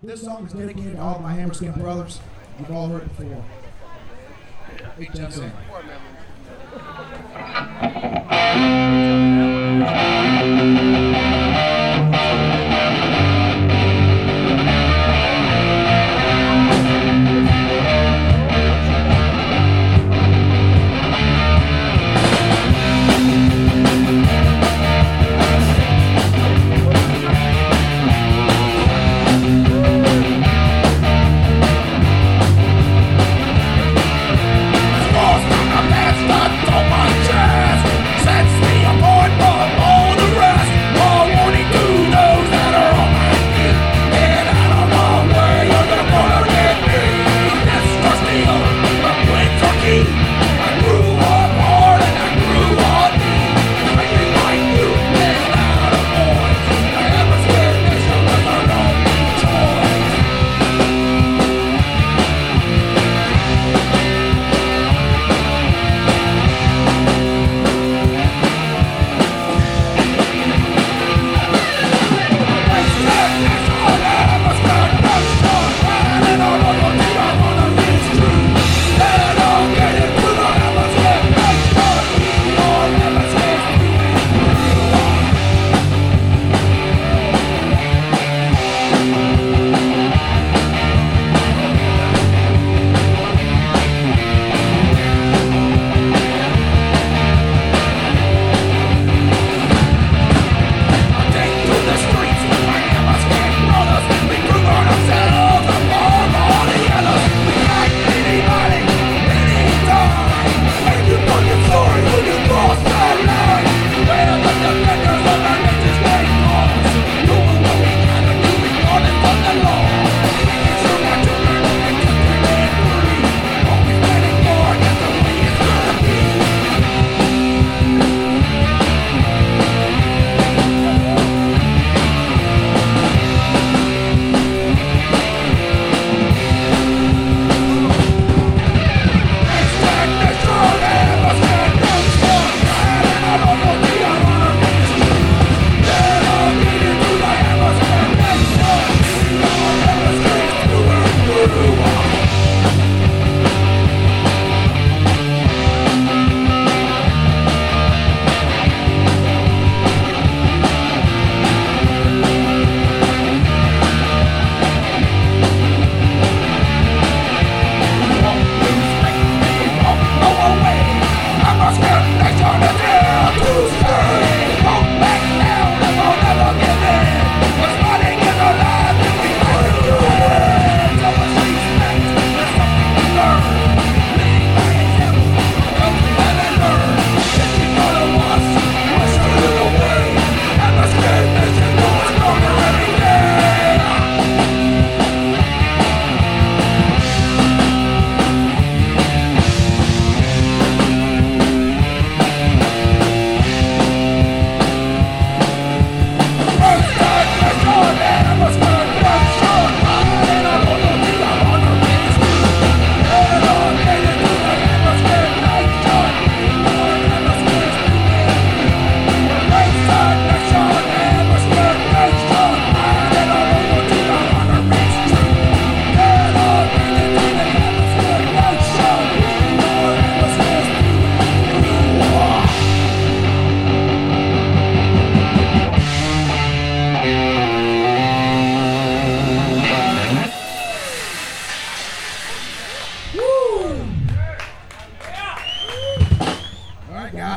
This song is dedicated to all my Hammerskin brothers. You've all heard it before. Big Ten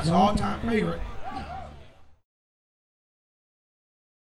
Sam. All all-time favorite.